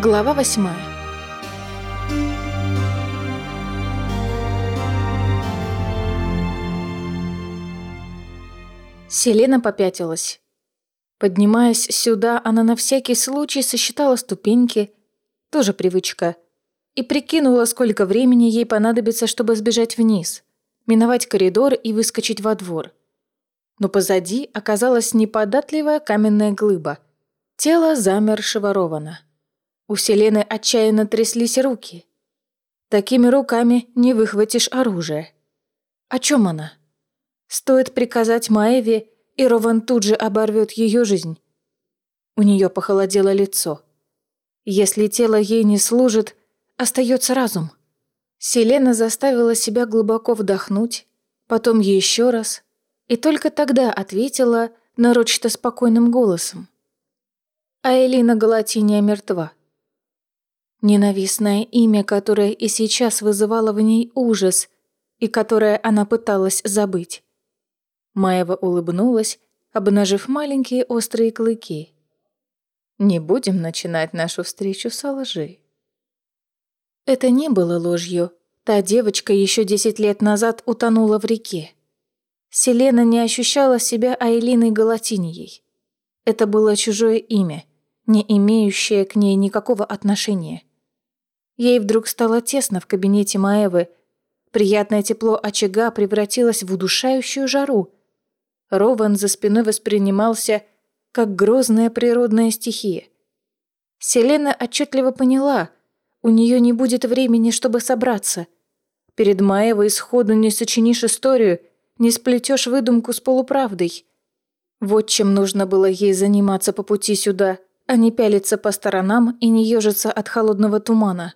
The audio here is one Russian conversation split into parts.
Глава восьмая. Селена попятилась. Поднимаясь сюда, она на всякий случай сосчитала ступеньки, тоже привычка, и прикинула, сколько времени ей понадобится, чтобы сбежать вниз, миновать коридор и выскочить во двор. Но позади оказалась неподатливая каменная глыба. Тело замершего Рована. У Селены отчаянно тряслись руки. Такими руками не выхватишь оружие. О чем она? Стоит приказать Маеве, и Рован тут же оборвет ее жизнь. У нее похолодело лицо. Если тело ей не служит, остается разум. Селена заставила себя глубоко вдохнуть, потом еще раз, и только тогда ответила нарочито спокойным голосом. А Элина Галатиния мертва. Ненавистное имя, которое и сейчас вызывало в ней ужас, и которое она пыталась забыть. Маева улыбнулась, обнажив маленькие острые клыки. «Не будем начинать нашу встречу со лжи». Это не было ложью. Та девочка еще десять лет назад утонула в реке. Селена не ощущала себя Айлиной Галатинией. Это было чужое имя, не имеющее к ней никакого отношения. Ей вдруг стало тесно в кабинете Маевы. Приятное тепло очага превратилось в удушающую жару. Рован за спиной воспринимался как грозная природная стихия. Селена отчетливо поняла, у нее не будет времени, чтобы собраться. Перед Маевой сходу не сочинишь историю, не сплетешь выдумку с полуправдой. Вот чем нужно было ей заниматься по пути сюда, а не пялиться по сторонам и не ежиться от холодного тумана.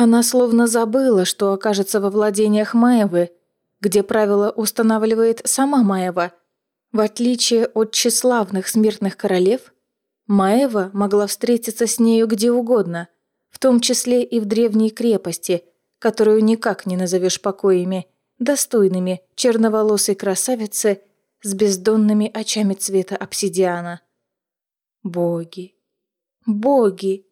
Она словно забыла, что окажется во владениях Маевы, где правила устанавливает сама Маева. В отличие от тщеславных смертных королев, Маева могла встретиться с нею где угодно, в том числе и в древней крепости, которую никак не назовешь покоями, достойными черноволосой красавицы с бездонными очами цвета обсидиана. Боги, боги!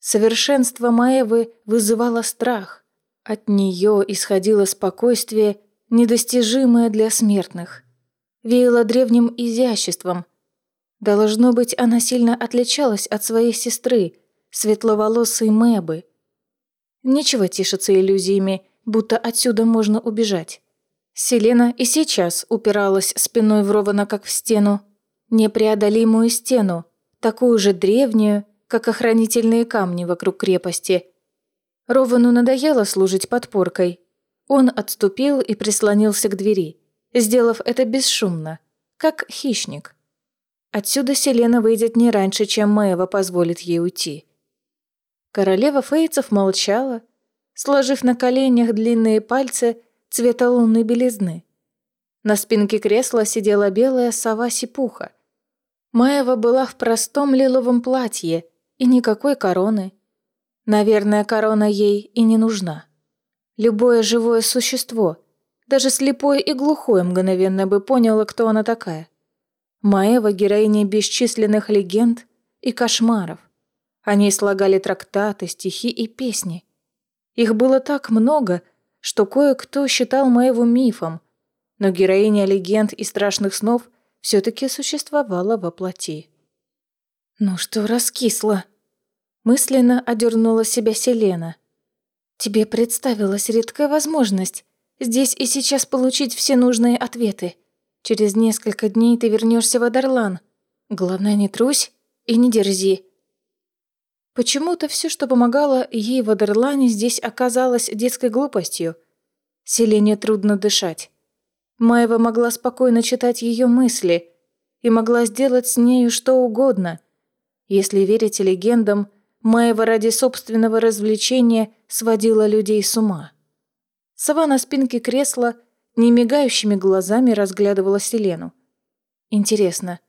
Совершенство Маевы вызывало страх. От нее исходило спокойствие, недостижимое для смертных. Веяло древним изяществом. Должно быть, она сильно отличалась от своей сестры, светловолосой Мэбы. Нечего тишиться иллюзиями, будто отсюда можно убежать. Селена и сейчас упиралась спиной в Рована как в стену. Непреодолимую стену, такую же древнюю, как охранительные камни вокруг крепости. Ровану надоело служить подпоркой. Он отступил и прислонился к двери, сделав это бесшумно, как хищник. Отсюда Селена выйдет не раньше, чем Маева позволит ей уйти. Королева Фейцев молчала, сложив на коленях длинные пальцы цвета лунной белизны. На спинке кресла сидела белая сова-сипуха. Маева была в простом лиловом платье и никакой короны. Наверное, корона ей и не нужна. Любое живое существо, даже слепое и глухое, мгновенно бы поняло, кто она такая. Маева – героиня бесчисленных легенд и кошмаров. Они слагали трактаты, стихи и песни. Их было так много, что кое-кто считал Маеву мифом, но героиня легенд и страшных снов все-таки существовала во плоти. «Ну что раскисла?» Мысленно одернула себя Селена. «Тебе представилась редкая возможность здесь и сейчас получить все нужные ответы. Через несколько дней ты вернешься в Адарлан. Главное, не трусь и не дерзи». Почему-то все, что помогало ей в Адерлане, здесь оказалось детской глупостью. Селене трудно дышать. Маева могла спокойно читать ее мысли и могла сделать с нею что угодно – если верить легендам, Маева ради собственного развлечения сводила людей с ума. Сова на спинке кресла немигающими глазами разглядывала Селену. Интересно,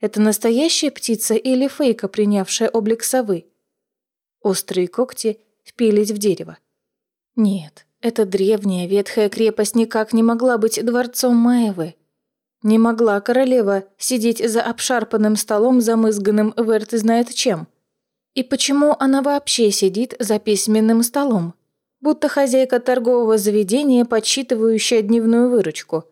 это настоящая птица или фейка, принявшая облик совы? Острые когти впились в дерево. Нет, эта древняя ветхая крепость никак не могла быть дворцом Маевы. Не могла королева сидеть за обшарпанным столом, замызганным Верт знает чем. И почему она вообще сидит за письменным столом, будто хозяйка торгового заведения, подсчитывающая дневную выручку?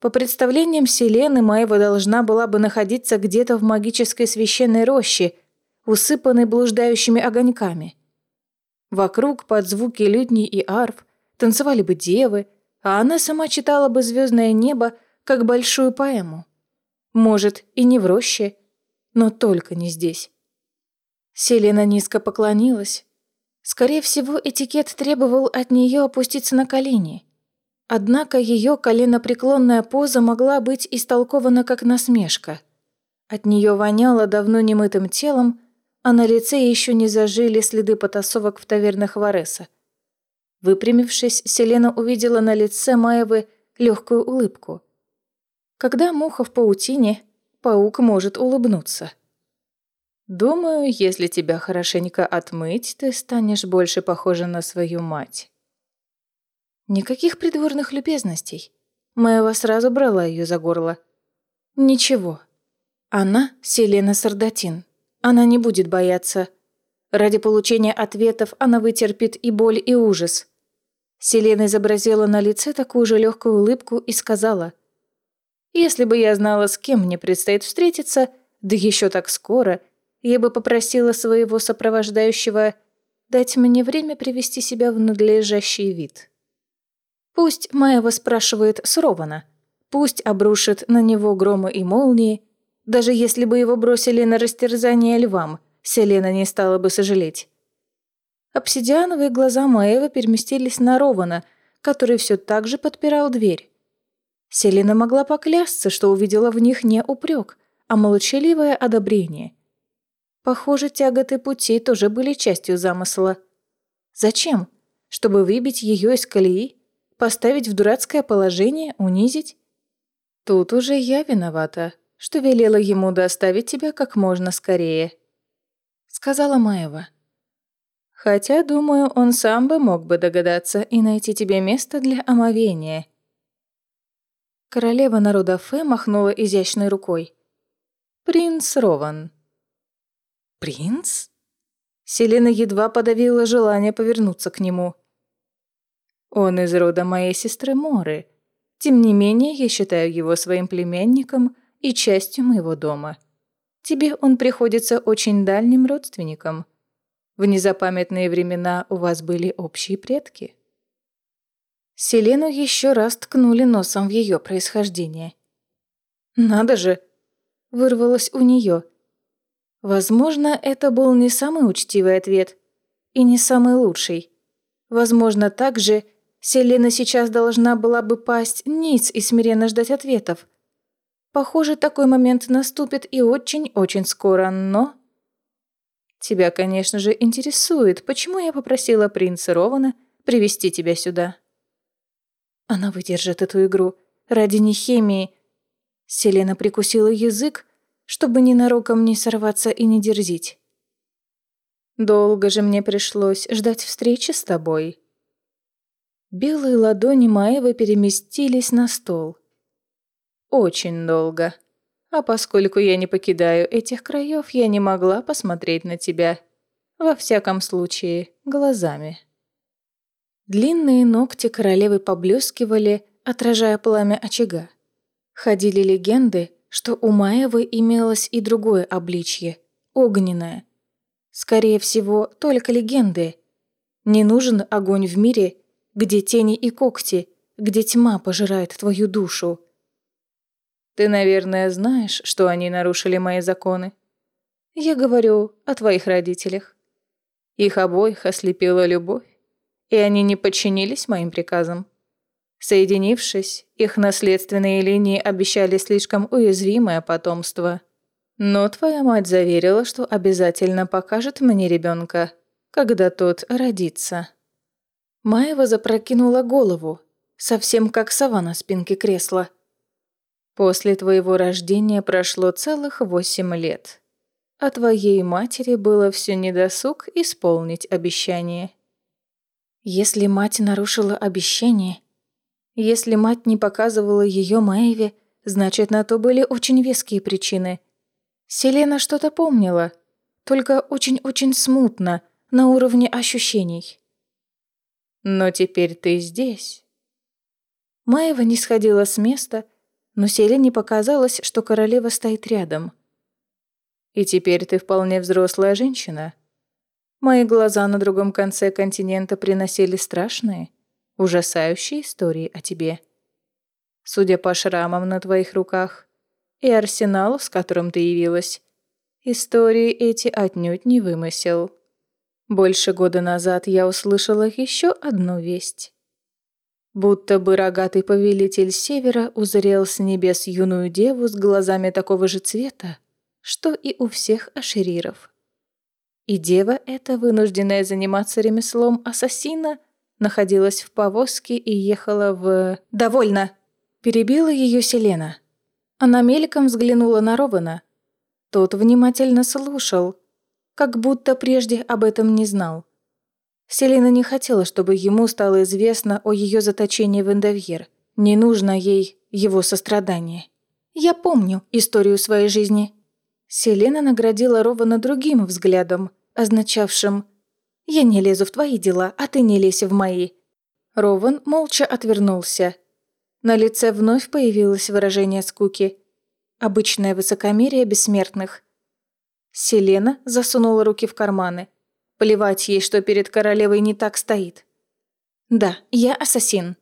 По представлениям Селены, Маева должна была бы находиться где-то в магической священной роще, усыпанной блуждающими огоньками. Вокруг, под звуки лютней и арф, танцевали бы девы, а она сама читала бы звездное небо как большую поэму. Может, и не в роще, но только не здесь. Селена низко поклонилась. Скорее всего, этикет требовал от нее опуститься на колени. Однако ее коленопреклонная поза могла быть истолкована как насмешка. От нее воняло давно немытым телом, а на лице еще не зажили следы потасовок в тавернах Вареса. Выпрямившись, Селена увидела на лице Маевы легкую улыбку. Когда муха в паутине, паук может улыбнуться. «Думаю, если тебя хорошенько отмыть, ты станешь больше похожа на свою мать». Никаких придворных любезностей. Маева сразу брала ее за горло. Ничего. Она — Селена Сардатин. Она не будет бояться. Ради получения ответов она вытерпит и боль, и ужас. Селена изобразила на лице такую же легкую улыбку и сказала, «Если бы я знала, с кем мне предстоит встретиться, да еще так скоро, я бы попросила своего сопровождающего дать мне время привести себя в надлежащий вид». Пусть Маева спрашивает с пусть обрушит на него громы и молнии, даже если бы его бросили на растерзание львам, Селена не стала бы сожалеть. Обсидиановые глаза Маэвы переместились на Рована, который все так же подпирал дверь. Селена могла поклясться, что увидела в них не упрек, а молчаливое одобрение. Похоже, тяготы пути тоже были частью замысла. Зачем? Чтобы выбить ее из колеи? Поставить в дурацкое положение? Унизить? Тут уже я виновата, что велела ему доставить тебя как можно скорее. Сказала Маева. Хотя, думаю, он сам бы мог бы догадаться и найти тебе место для омовения. Королева народа Фе махнула изящной рукой. «Принц Рован». «Принц?» Селена едва подавила желание повернуться к нему. «Он из рода моей сестры Моры. Тем не менее, я считаю его своим племянником и частью моего дома. Тебе он приходится очень дальним родственником». В незапамятные времена у вас были общие предки. Селену еще раз ткнули носом в ее происхождение. «Надо же!» — вырвалось у нее. Возможно, это был не самый учтивый ответ и не самый лучший. Возможно, также Селена сейчас должна была бы пасть ниц и смиренно ждать ответов. Похоже, такой момент наступит и очень-очень скоро, но... Тебя, конечно же, интересует, почему я попросила принца Рована привести тебя сюда. Она выдержит эту игру ради нехемии. Селена прикусила язык, чтобы ненароком не сорваться и не дерзить. Долго же мне пришлось ждать встречи с тобой. Белые ладони Маевы переместились на стол. Очень долго. А поскольку я не покидаю этих краев, я не могла посмотреть на тебя. Во всяком случае, глазами. Длинные ногти королевы поблескивали, отражая пламя очага. Ходили легенды, что у Маевы имелось и другое обличье — огненное. Скорее всего, только легенды. Не нужен огонь в мире, где тени и когти, где тьма пожирает твою душу. Ты, наверное, знаешь, что они нарушили мои законы. Я говорю о твоих родителях. Их обоих ослепила любовь, и они не подчинились моим приказам. Соединившись, их наследственные линии обещали слишком уязвимое потомство. Но твоя мать заверила, что обязательно покажет мне ребенка, когда тот родится. Маева запрокинула голову, совсем как сова на спинке кресла. После твоего рождения прошло целых восемь лет. А твоей матери было все недосуг исполнить обещание. Если мать нарушила обещание, если мать не показывала ее Мэйве, значит, на то были очень веские причины. Селена что-то помнила. только очень-очень смутно, на уровне ощущений. Но теперь ты здесь. Маева не сходила с места, но Селине показалось, что королева стоит рядом. И теперь ты вполне взрослая женщина. Мои глаза на другом конце континента приносили страшные, ужасающие истории о тебе. Судя по шрамам на твоих руках и арсеналу, с которым ты явилась, истории эти отнюдь не вымысел. Больше года назад я услышала еще одну весть. Будто бы рогатый повелитель севера узрел с небес юную деву с глазами такого же цвета, что и у всех ашериров. И дева эта, вынужденная заниматься ремеслом ассасина, находилась в повозке и ехала в... «Довольно!» – перебила ее Селена. Она мельком взглянула на Рована. Тот внимательно слушал, как будто прежде об этом не знал. Селена не хотела, чтобы ему стало известно о ее заточении в Эндовьер. Не нужно ей его сострадание. «Я помню историю своей жизни». Селена наградила Рована другим взглядом, означавшим «Я не лезу в твои дела, а ты не лезь в мои». Рован молча отвернулся. На лице вновь появилось выражение скуки. Обычное высокомерие бессмертных. Селена засунула руки в карманы. Плевать ей, что перед королевой не так стоит. «Да, я ассасин».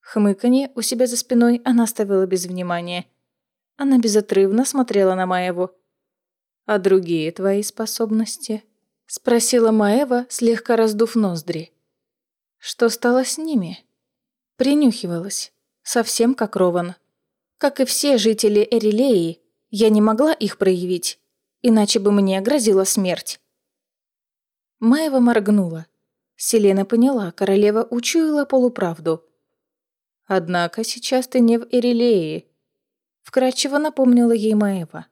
Хмыканье у себя за спиной она оставила без внимания. Она безотрывно смотрела на Маеву. «А другие твои способности?» Спросила Маева, слегка раздув ноздри. «Что стало с ними?» Принюхивалась, совсем как Рован. Как и все жители Эрилеи, я не могла их проявить иначе бы мне грозила смерть. Маева моргнула. Селена поняла, королева учуяла полуправду. «Однако сейчас ты не в Эрилее», — вкратчиво напомнила ей Маева.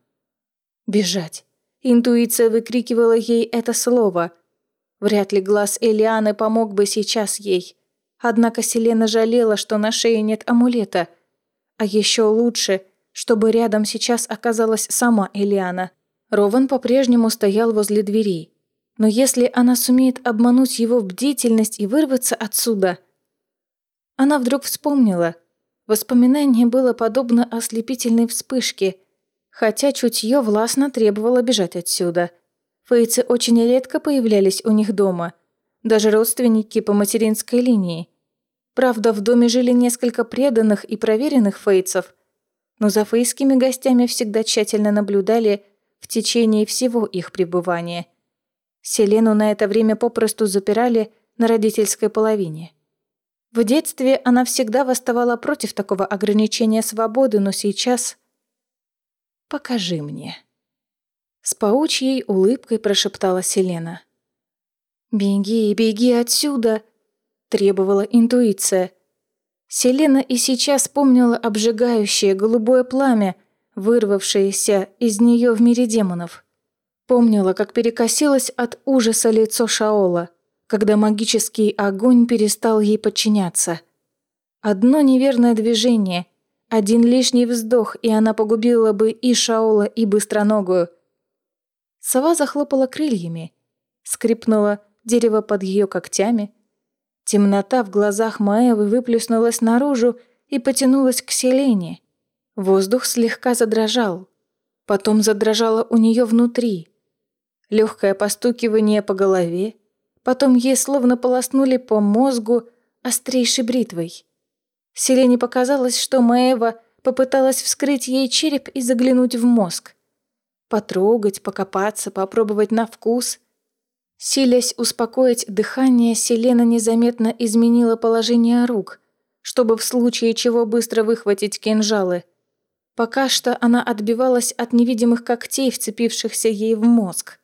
«Бежать». Интуиция выкрикивала ей это слово. Вряд ли глаз Элианы помог бы сейчас ей. Однако Селена жалела, что на шее нет амулета. А еще лучше, чтобы рядом сейчас оказалась сама Элиана. Рован по-прежнему стоял возле двери. Но если она сумеет обмануть его бдительность и вырваться отсюда... Она вдруг вспомнила. Воспоминание было подобно ослепительной вспышке, хотя чутье властно требовало бежать отсюда. Фейцы очень редко появлялись у них дома, даже родственники по материнской линии. Правда, в доме жили несколько преданных и проверенных фейцев, но за фейскими гостями всегда тщательно наблюдали в течение всего их пребывания. Селену на это время попросту запирали на родительской половине. В детстве она всегда восставала против такого ограничения свободы, но сейчас... «Покажи мне». С паучьей улыбкой прошептала Селена. «Беги, беги отсюда!» – требовала интуиция. Селена и сейчас помнила обжигающее голубое пламя – вырвавшееся из нее в мире демонов. Помнила, как перекосилось от ужаса лицо Шаола, когда магический огонь перестал ей подчиняться. Одно неверное движение, один лишний вздох, и она погубила бы и Шаола, и Быстроногую. Сова захлопала крыльями, скрипнуло дерево под ее когтями. Темнота в глазах Маевы выплеснулась наружу и потянулась к Селене. Воздух слегка задрожал. Потом задрожало у нее внутри. Легкое постукивание по голове. Потом ей словно полоснули по мозгу острейшей бритвой. Селене показалось, что Маева попыталась вскрыть ей череп и заглянуть в мозг. Потрогать, покопаться, попробовать на вкус. Силясь успокоить дыхание, Селена незаметно изменила положение рук, чтобы в случае чего быстро выхватить кинжалы – Пока что она отбивалась от невидимых когтей, вцепившихся ей в мозг.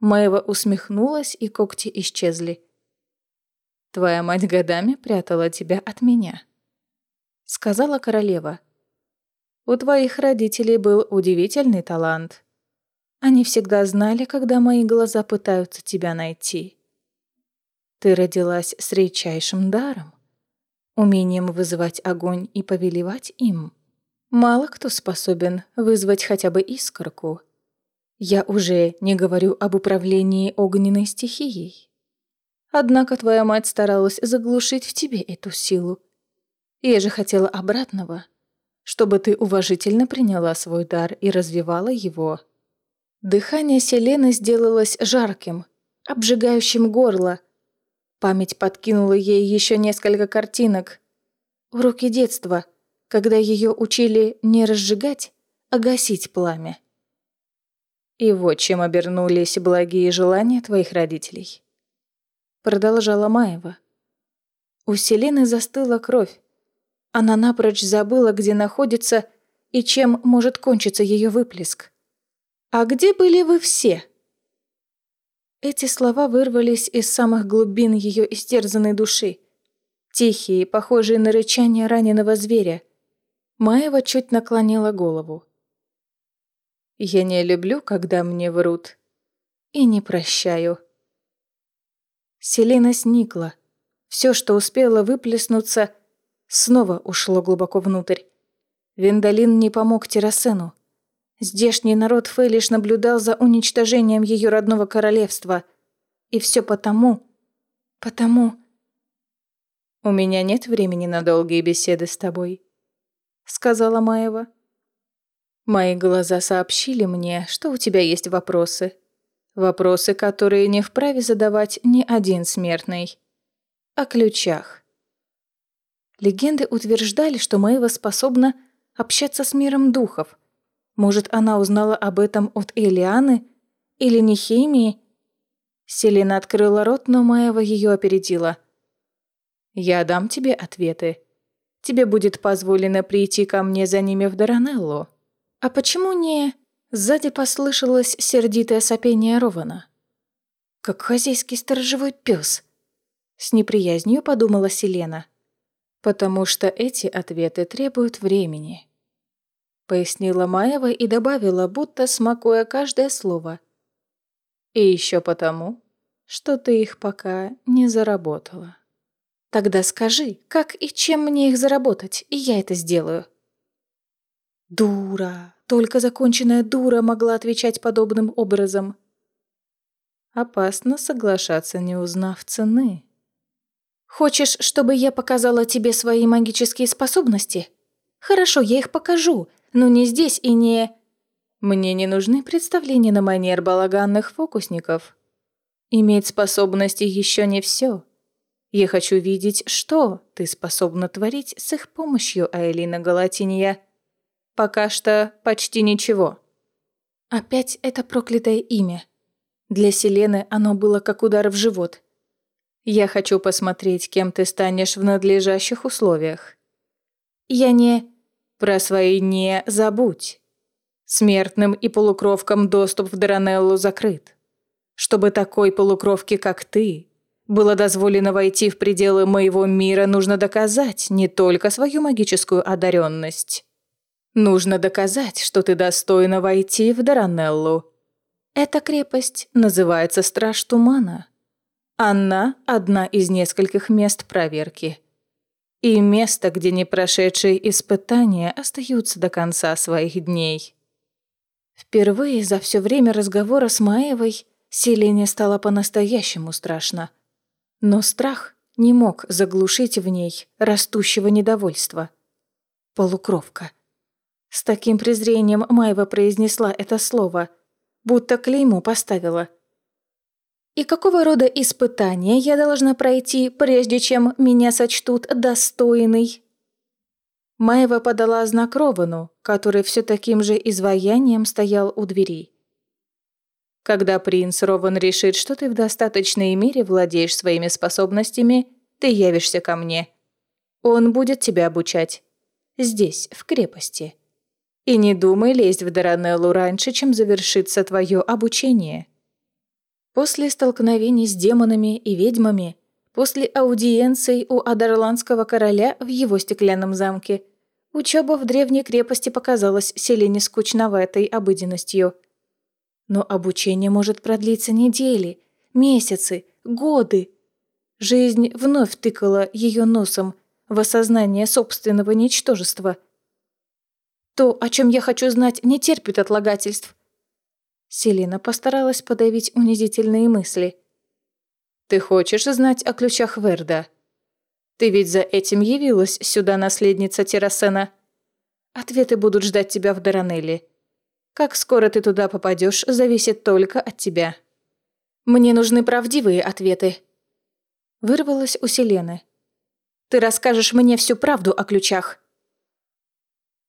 Маева усмехнулась, и когти исчезли. «Твоя мать годами прятала тебя от меня», — сказала королева. «У твоих родителей был удивительный талант. Они всегда знали, когда мои глаза пытаются тебя найти. Ты родилась с редчайшим даром, умением вызывать огонь и повелевать им». Мало кто способен вызвать хотя бы искорку. Я уже не говорю об управлении огненной стихией. Однако твоя мать старалась заглушить в тебе эту силу. Я же хотела обратного, чтобы ты уважительно приняла свой дар и развивала его. Дыхание Селены сделалось жарким, обжигающим горло. Память подкинула ей еще несколько картинок. Уроки детства, когда ее учили не разжигать, а гасить пламя. И вот чем обернулись благие желания твоих родителей. Продолжала Маева. У Селены застыла кровь. Она напрочь забыла, где находится и чем может кончиться ее выплеск. «А где были вы все?» Эти слова вырвались из самых глубин ее истерзанной души. Тихие, похожие на рычание раненого зверя. Маева чуть наклонила голову. «Я не люблю, когда мне врут. И не прощаю». Селена сникла. Все, что успело выплеснуться, снова ушло глубоко внутрь. Виндалин не помог Террасену. Здешний народ Фэй лишь наблюдал за уничтожением ее родного королевства. И все потому... Потому... «У меня нет времени на долгие беседы с тобой», — сказала Маева. «Мои глаза сообщили мне, что у тебя есть вопросы. Вопросы, которые не вправе задавать ни один смертный. О ключах». Легенды утверждали, что Маева способна общаться с миром духов — может, она узнала об этом от Элианы или Нехемии? Селена открыла рот, но Маева ее опередила. «Я дам тебе ответы. Тебе будет позволено прийти ко мне за ними в Даранеллу. А почему не...» Сзади послышалось сердитое сопение Рована. «Как хозяйский сторожевой пес!» С неприязнью подумала Селена. «Потому что эти ответы требуют времени» пояснила Маева и добавила, будто смакуя каждое слово. И еще потому, что ты их пока не заработала. Тогда скажи, как и чем мне их заработать, и я это сделаю. Дура, только законченная дура могла отвечать подобным образом. Опасно соглашаться, не узнав цены. Хочешь, чтобы я показала тебе свои магические способности? Хорошо, я их покажу, но не здесь и не... Мне не нужны представления на манер балаганных фокусников. Иметь способности еще не все. Я хочу видеть, что ты способна творить с их помощью, Айлина Галатинья. Пока что почти ничего. Опять это проклятое имя. Для Селены оно было как удар в живот. Я хочу посмотреть, кем ты станешь в надлежащих условиях. Я не... Про свои «не» забудь. Смертным и полукровкам доступ в Даранеллу закрыт. Чтобы такой полукровке, как ты, было дозволено войти в пределы моего мира, нужно доказать не только свою магическую одаренность. Нужно доказать, что ты достойна войти в Даранеллу. Эта крепость называется Страж Тумана. Она – одна из нескольких мест проверки – и место, где не прошедшие испытания остаются до конца своих дней. Впервые за все время разговора с Маевой Селине стало по-настоящему страшно. Но страх не мог заглушить в ней растущего недовольства. Полукровка. С таким презрением Маева произнесла это слово, будто клейму поставила – и какого рода испытания я должна пройти, прежде чем меня сочтут достойной? Маева подала знак Ровану, который все таким же изваянием стоял у двери. Когда принц Рован решит, что ты в достаточной мере владеешь своими способностями, ты явишься ко мне. Он будет тебя обучать. Здесь, в крепости. И не думай лезть в Даранеллу раньше, чем завершится твое обучение. После столкновений с демонами и ведьмами, после аудиенций у Адерландского короля в его стеклянном замке, учеба в древней крепости показалась Селине скучноватой обыденностью. Но обучение может продлиться недели, месяцы, годы. Жизнь вновь тыкала ее носом в осознание собственного ничтожества. То, о чем я хочу знать, не терпит отлагательств. Селина постаралась подавить унизительные мысли. «Ты хочешь знать о ключах Верда? Ты ведь за этим явилась сюда, наследница Террасена. Ответы будут ждать тебя в Даранелле. Как скоро ты туда попадешь, зависит только от тебя. Мне нужны правдивые ответы». Вырвалась у Селены. «Ты расскажешь мне всю правду о ключах».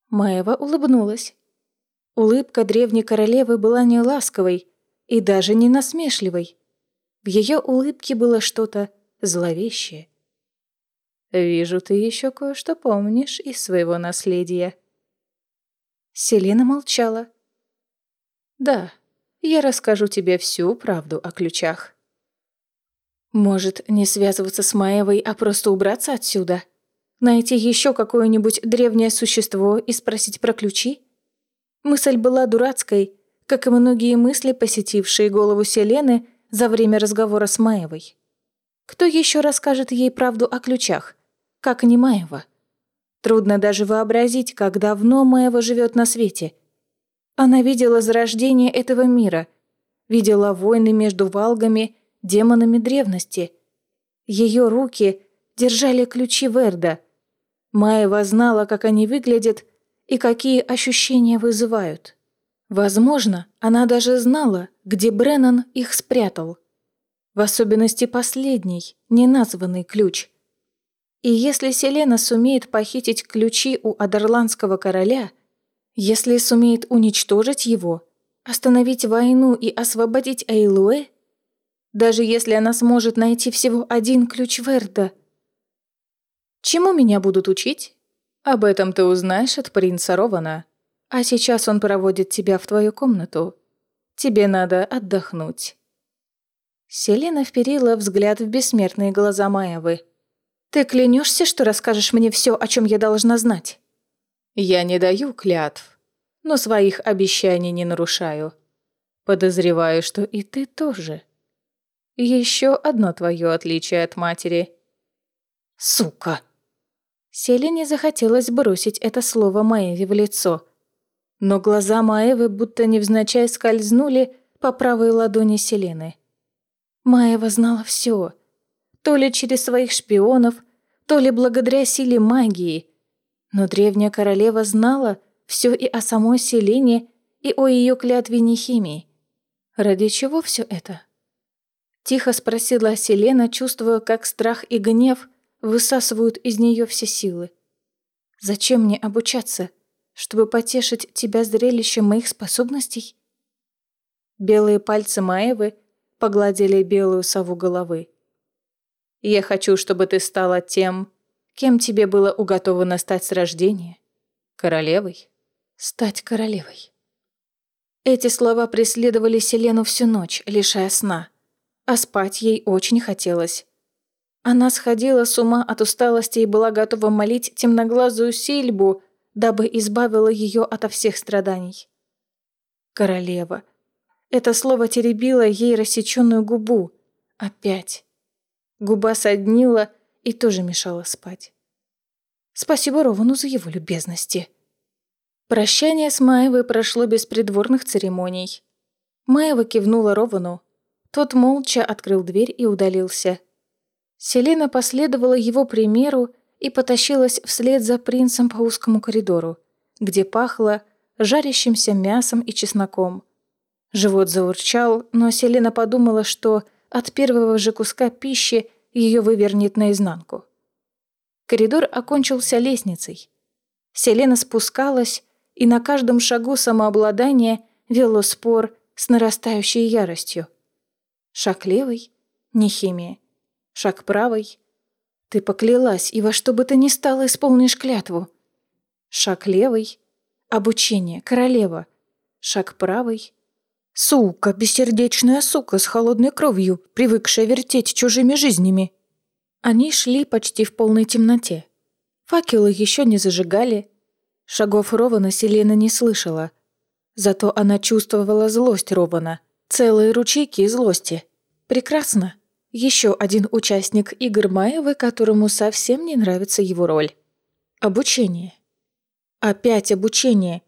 Маева улыбнулась. Улыбка древней королевы была не ласковой и даже не насмешливой. В ее улыбке было что-то зловещее. «Вижу, ты еще кое-что помнишь из своего наследия». Селена молчала. «Да, я расскажу тебе всю правду о ключах». «Может, не связываться с Маевой, а просто убраться отсюда? Найти еще какое-нибудь древнее существо и спросить про ключи?» Мысль была дурацкой, как и многие мысли, посетившие голову Селены за время разговора с Маевой. Кто еще расскажет ей правду о ключах, как не Маева? Трудно даже вообразить, как давно Маева живет на свете. Она видела зарождение этого мира, видела войны между валгами, демонами древности. Ее руки держали ключи Верда. Маева знала, как они выглядят, и какие ощущения вызывают. Возможно, она даже знала, где Бреннан их спрятал. В особенности последний, неназванный ключ. И если Селена сумеет похитить ключи у Адерландского короля, если сумеет уничтожить его, остановить войну и освободить Эйлуэ, даже если она сможет найти всего один ключ Верда. Чему меня будут учить? Об этом ты узнаешь от принца Рована. А сейчас он проводит тебя в твою комнату. Тебе надо отдохнуть». Селена вперила взгляд в бессмертные глаза Маевы. «Ты клянешься, что расскажешь мне все, о чем я должна знать?» «Я не даю клятв, но своих обещаний не нарушаю. Подозреваю, что и ты тоже. Еще одно твое отличие от матери». «Сука!» Селине захотелось бросить это слово Маеве в лицо. Но глаза Маевы будто невзначай скользнули по правой ладони Селены. Маева знала все. То ли через своих шпионов, то ли благодаря силе магии. Но древняя королева знала все и о самой Селине, и о ее клятве Нехимии. Ради чего все это? Тихо спросила Селена, чувствуя, как страх и гнев – высасывают из нее все силы. Зачем мне обучаться, чтобы потешить тебя зрелищем моих способностей? Белые пальцы Маевы погладили белую сову головы. Я хочу, чтобы ты стала тем, кем тебе было уготовано стать с рождения. Королевой. Стать королевой. Эти слова преследовали Селену всю ночь, лишая сна. А спать ей очень хотелось. Она сходила с ума от усталости и была готова молить темноглазую Сильбу, дабы избавила ее ото всех страданий. Королева. Это слово теребило ей рассеченную губу. Опять. Губа соднила и тоже мешала спать. Спасибо Ровану за его любезности. Прощание с Маевой прошло без придворных церемоний. Маева кивнула Ровану. Тот молча открыл дверь и удалился. Селена последовала его примеру и потащилась вслед за принцем по узкому коридору, где пахло жарящимся мясом и чесноком. Живот заурчал, но Селена подумала, что от первого же куска пищи ее вывернет наизнанку. Коридор окончился лестницей. Селена спускалась, и на каждом шагу самообладание вело спор с нарастающей яростью. Шаг левый — не химия. Шаг правый. Ты поклялась, и во что бы то ни стало исполнишь клятву. Шаг левый. Обучение, королева. Шаг правый. Сука, бессердечная сука с холодной кровью, привыкшая вертеть чужими жизнями. Они шли почти в полной темноте. Факелы еще не зажигали. Шагов Рована Селена не слышала. Зато она чувствовала злость Рована. Целые ручейки злости. Прекрасно. Еще один участник игр Маевы, которому совсем не нравится его роль. Обучение. Опять обучение.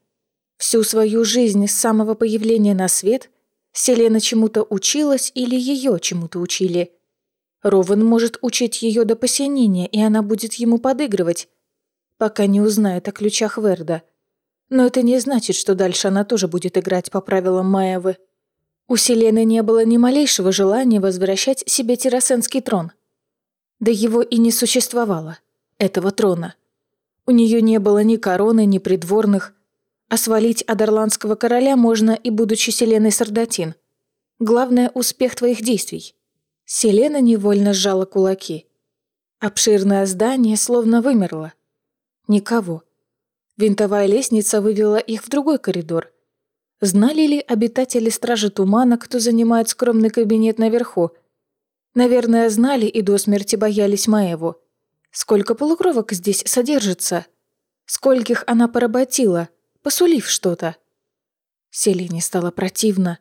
Всю свою жизнь с самого появления на свет Селена чему-то училась или ее чему-то учили. Рован может учить ее до посинения, и она будет ему подыгрывать, пока не узнает о ключах Верда. Но это не значит, что дальше она тоже будет играть по правилам Маевы. У Селены не было ни малейшего желания возвращать себе Террасенский трон. Да его и не существовало, этого трона. У нее не было ни короны, ни придворных, а свалить Адерландского короля можно и будучи Селеной Сардатин. Главное – успех твоих действий. Селена невольно сжала кулаки. Обширное здание словно вымерло. Никого. Винтовая лестница вывела их в другой коридор. Знали ли обитатели Стражи Тумана, кто занимает скромный кабинет наверху? Наверное, знали и до смерти боялись Маеву. Сколько полукровок здесь содержится? Скольких она поработила – посулив что-то. Селине стало противно.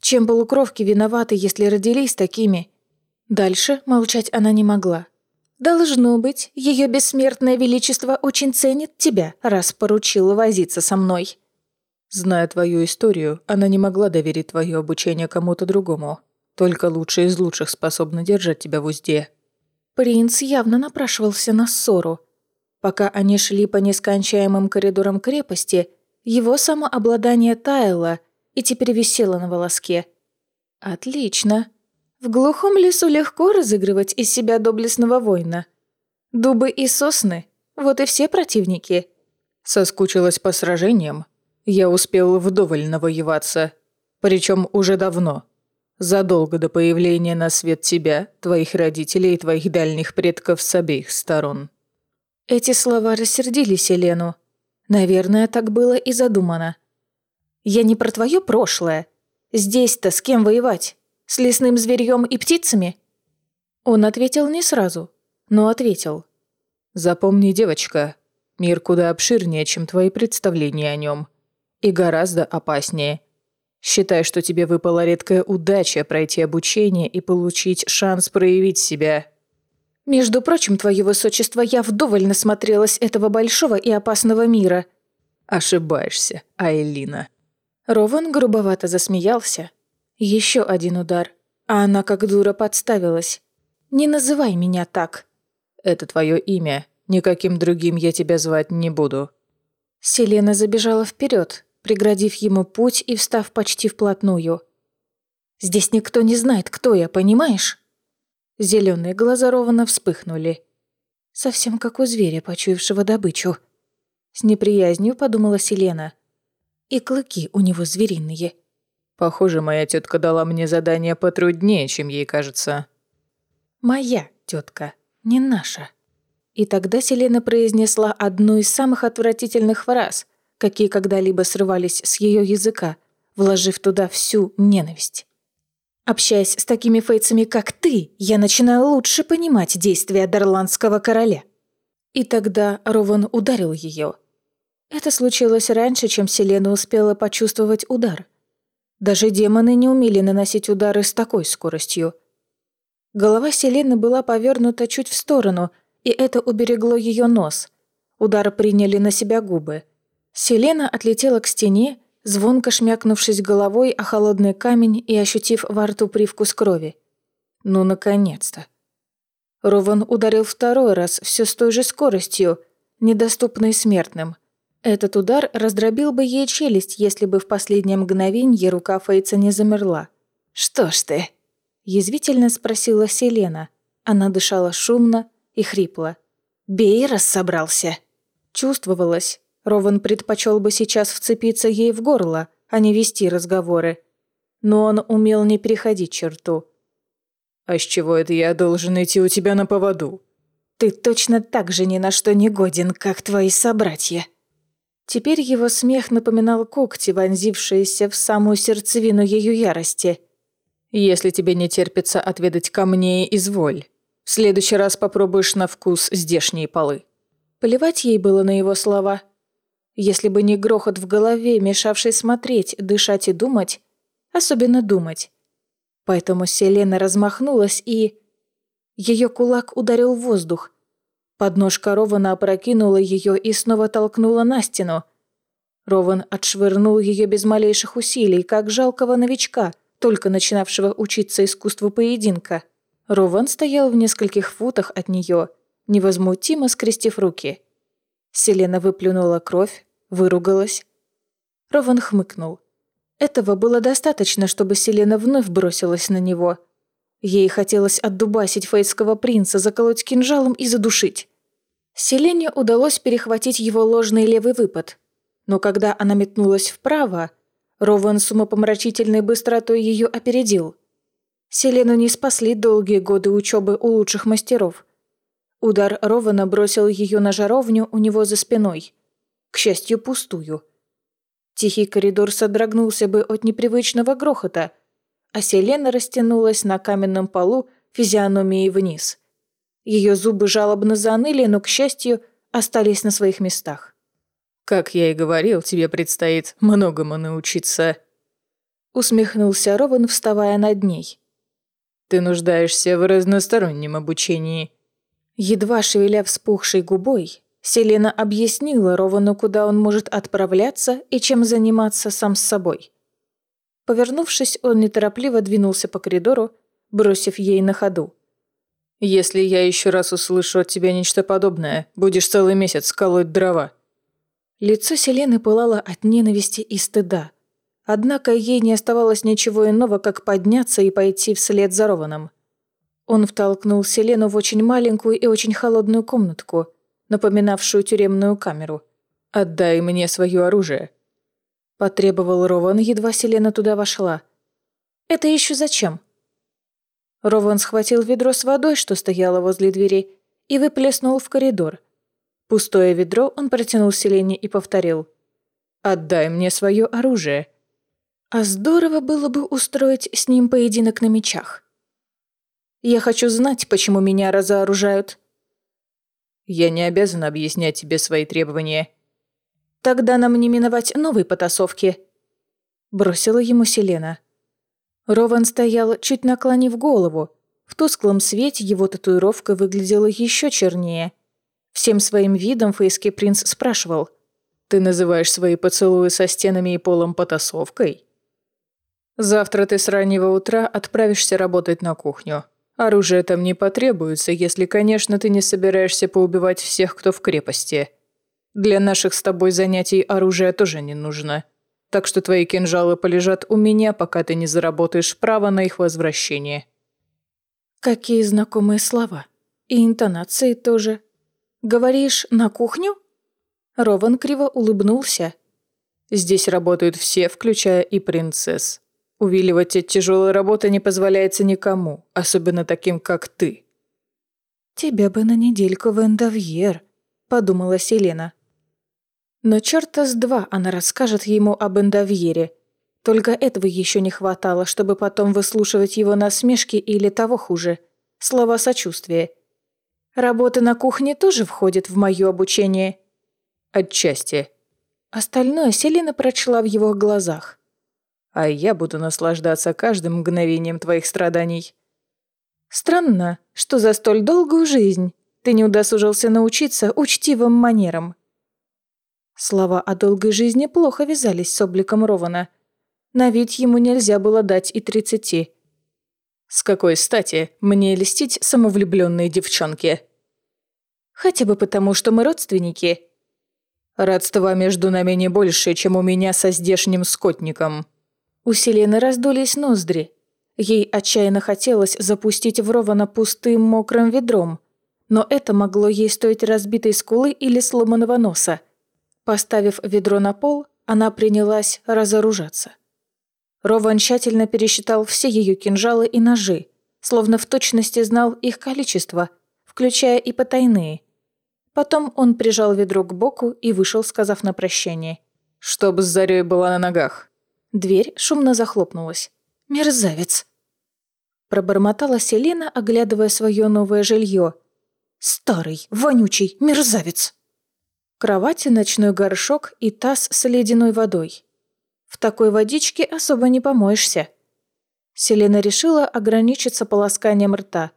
Чем полукровки виноваты, если родились такими? Дальше молчать она не могла. «Должно быть, ее бессмертное величество очень ценит тебя, раз поручил возиться со мной». Зная твою историю, она не могла доверить твое обучение кому-то другому. Только лучшие из лучших способны держать тебя в узде. Принц явно напрашивался на ссору. Пока они шли по нескончаемым коридорам крепости, его самообладание таяло и теперь висело на волоске. Отлично. В глухом лесу легко разыгрывать из себя доблестного воина. Дубы и сосны – вот и все противники. Соскучилась по сражениям. Я успел вдоволь навоеваться. Причем уже давно. Задолго до появления на свет тебя, твоих родителей и твоих дальних предков с обеих сторон. Эти слова рассердили Селену. Наверное, так было и задумано. «Я не про твое прошлое. Здесь-то с кем воевать? С лесным зверьем и птицами?» Он ответил не сразу, но ответил. «Запомни, девочка, мир куда обширнее, чем твои представления о нем. И гораздо опаснее. Считай, что тебе выпала редкая удача пройти обучение и получить шанс проявить себя». Между прочим, твое высочество, я вдоволь насмотрелась этого большого и опасного мира». «Ошибаешься, Айлина». Рован грубовато засмеялся. Еще один удар, а она как дура подставилась. «Не называй меня так». «Это твое имя. Никаким другим я тебя звать не буду». Селена забежала вперед, преградив ему путь и встав почти вплотную. «Здесь никто не знает, кто я, понимаешь?» Зеленые глаза Рована вспыхнули. Совсем как у зверя, почуявшего добычу. С неприязнью подумала Селена. И клыки у него звериные. Похоже, моя тетка дала мне задание потруднее, чем ей кажется. Моя тетка, не наша. И тогда Селена произнесла одну из самых отвратительных фраз, какие когда-либо срывались с ее языка, вложив туда всю ненависть. Общаясь с такими фейцами, как ты, я начинаю лучше понимать действия Дарландского короля». И тогда Рован ударил ее. Это случилось раньше, чем Селена успела почувствовать удар. Даже демоны не умели наносить удары с такой скоростью. Голова Селены была повернута чуть в сторону, и это уберегло ее нос. Удар приняли на себя губы. Селена отлетела к стене звонко шмякнувшись головой о холодный камень и ощутив во рту привкус крови. Ну, наконец-то. Рован ударил второй раз все с той же скоростью, недоступной смертным. Этот удар раздробил бы ей челюсть, если бы в последнее мгновенье рука Фейца не замерла. «Что ж ты?» – язвительно спросила Селена. Она дышала шумно и хрипло. «Бей, раз собрался!» Чувствовалось, Рован предпочел бы сейчас вцепиться ей в горло, а не вести разговоры. Но он умел не переходить черту. «А с чего это я должен идти у тебя на поводу?» «Ты точно так же ни на что не годен, как твои собратья». Теперь его смех напоминал когти, вонзившиеся в самую сердцевину ее ярости. «Если тебе не терпится отведать камней, изволь. В следующий раз попробуешь на вкус здешние полы». Плевать ей было на его слова – если бы не грохот в голове, мешавший смотреть, дышать и думать, особенно думать. Поэтому Селена размахнулась и... Ее кулак ударил в воздух. Подножка Рована опрокинула ее и снова толкнула на стену. Рован отшвырнул ее без малейших усилий, как жалкого новичка, только начинавшего учиться искусству поединка. Рован стоял в нескольких футах от нее, невозмутимо скрестив руки. Селена выплюнула кровь, выругалась. Рован хмыкнул. Этого было достаточно, чтобы Селена вновь бросилась на него. Ей хотелось отдубасить фейского принца, заколоть кинжалом и задушить. Селене удалось перехватить его ложный левый выпад. Но когда она метнулась вправо, Рован с умопомрачительной быстротой ее опередил. Селену не спасли долгие годы учебы у лучших мастеров. Удар Рована бросил ее на жаровню у него за спиной. К счастью, пустую. Тихий коридор содрогнулся бы от непривычного грохота, а Селена растянулась на каменном полу физиономией вниз – ее зубы жалобно заныли, но, к счастью, остались на своих местах. «Как я и говорил, тебе предстоит многому научиться», — усмехнулся Рован, вставая над ней. «Ты нуждаешься в разностороннем обучении». Едва шевеля вспухшей губой, Селена объяснила Ровану, куда он может отправляться и чем заниматься сам с собой. Повернувшись, он неторопливо двинулся по коридору, бросив ей на ходу. Если я еще раз услышу от тебя нечто подобное, будешь целый месяц колоть дрова». Лицо Селены пылало от ненависти и стыда. Однако ей не оставалось ничего иного, как подняться и пойти вслед за Рованом. Он втолкнул Селену в очень маленькую и очень холодную комнатку, напоминавшую тюремную камеру. «Отдай мне свое оружие», – потребовал Рован, едва Селена туда вошла. «Это еще зачем?» Рован схватил ведро с водой, что стояло возле двери, и выплеснул в коридор. Пустое ведро он протянул Селене и повторил. «Отдай мне свое оружие». А здорово было бы устроить с ним поединок на мечах. Я хочу знать, почему меня разоружают. Я не обязан объяснять тебе свои требования. Тогда нам не миновать новой потасовки. Бросила ему Селена. Рован стоял, чуть наклонив голову. В тусклом свете его татуировка выглядела еще чернее. Всем своим видом фейский принц спрашивал. «Ты называешь свои поцелуи со стенами и полом потасовкой?» «Завтра ты с раннего утра отправишься работать на кухню. Оружие там не потребуется, если, конечно, ты не собираешься поубивать всех, кто в крепости. Для наших с тобой занятий оружие тоже не нужно так что твои кинжалы полежат у меня, пока ты не заработаешь право на их возвращение». «Какие знакомые слова. И интонации тоже. Говоришь, на кухню?» Рован криво улыбнулся. «Здесь работают все, включая и принцесс. Увиливать от тяжелой работы не позволяется никому, особенно таким, как ты». «Тебя бы на недельку в Эндовьер», — подумала Селена. Но черта с два она расскажет ему об Эндовьере. Только этого еще не хватало, чтобы потом выслушивать его насмешки или того хуже. Слова сочувствия. Работа на кухне тоже входит в мое обучение. Отчасти. Остальное Селина прочла в его глазах. А я буду наслаждаться каждым мгновением твоих страданий. Странно, что за столь долгую жизнь ты не удосужился научиться учтивым манерам. Слова о долгой жизни плохо вязались с обликом Рована. На вид ему нельзя было дать и тридцати. «С какой стати мне льстить самовлюбленные девчонки?» «Хотя бы потому, что мы родственники». «Родство между нами не больше, чем у меня со здешним скотником». У Селены раздулись ноздри. Ей отчаянно хотелось запустить в Рована пустым мокрым ведром, но это могло ей стоить разбитой скулы или сломанного носа. Поставив ведро на пол, она принялась разоружаться. Рован тщательно пересчитал все ее кинжалы и ножи, словно в точности знал их количество, включая и потайные. Потом он прижал ведро к боку и вышел, сказав на прощание. «Чтоб с зарей была на ногах». Дверь шумно захлопнулась. «Мерзавец!» Пробормотала Селена, оглядывая свое новое жилье. «Старый, вонючий мерзавец!» кровати ночной горшок и таз с ледяной водой. В такой водичке особо не помоешься. Селена решила ограничиться полосканием рта.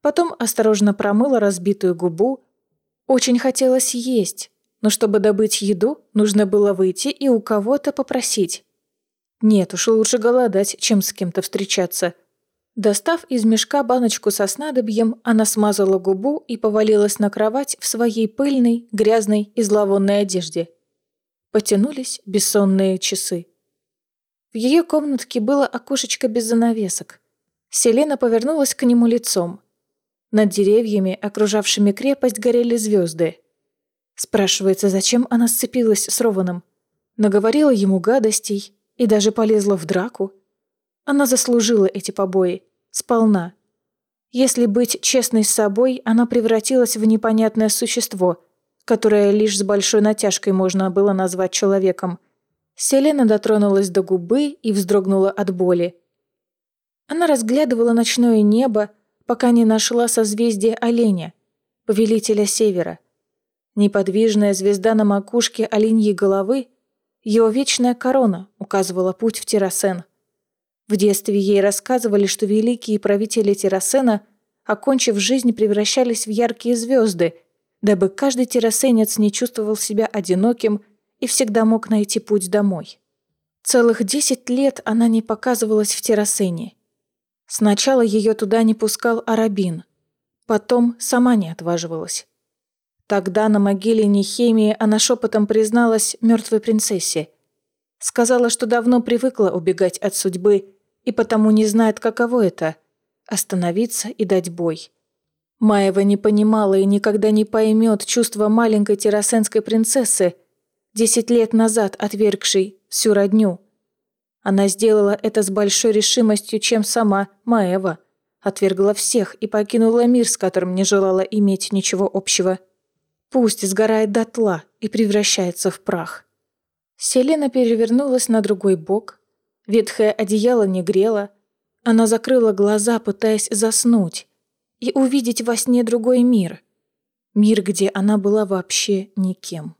Потом осторожно промыла разбитую губу. Очень хотелось есть, но чтобы добыть еду, нужно было выйти и у кого-то попросить. Нет уж, лучше голодать, чем с кем-то встречаться. Достав из мешка баночку со снадобьем, она смазала губу и повалилась на кровать в своей пыльной, грязной и зловонной одежде. Потянулись бессонные часы. В ее комнатке было окошечко без занавесок. Селена повернулась к нему лицом. Над деревьями, окружавшими крепость, горели звезды. Спрашивается, зачем она сцепилась с Рованом? Наговорила ему гадостей и даже полезла в драку. Она заслужила эти побои. Сполна. Если быть честной с собой, она превратилась в непонятное существо, которое лишь с большой натяжкой можно было назвать человеком. Селена дотронулась до губы и вздрогнула от боли. Она разглядывала ночное небо, пока не нашла созвездие оленя, повелителя севера. Неподвижная звезда на макушке оленьей головы, его вечная корона указывала путь в Террасен. В детстве ей рассказывали, что великие правители Террасена, окончив жизнь, превращались в яркие звезды, дабы каждый террасенец не чувствовал себя одиноким и всегда мог найти путь домой. Целых десять лет она не показывалась в Террасене. Сначала ее туда не пускал Арабин, потом сама не отваживалась. Тогда на могиле Нехемии она шепотом призналась мертвой принцессе. Сказала, что давно привыкла убегать от судьбы и потому не знает, каково это – остановиться и дать бой. Маева не понимала и никогда не поймет чувства маленькой террасенской принцессы, десять лет назад отвергшей всю родню – она сделала это с большой решимостью, чем сама Маева. Отвергла всех и покинула мир, с которым не желала иметь ничего общего. Пусть сгорает дотла и превращается в прах. Селена перевернулась на другой бок. Ветхое одеяло не грело. Она закрыла глаза, пытаясь заснуть и увидеть во сне другой мир. Мир, где она была вообще никем.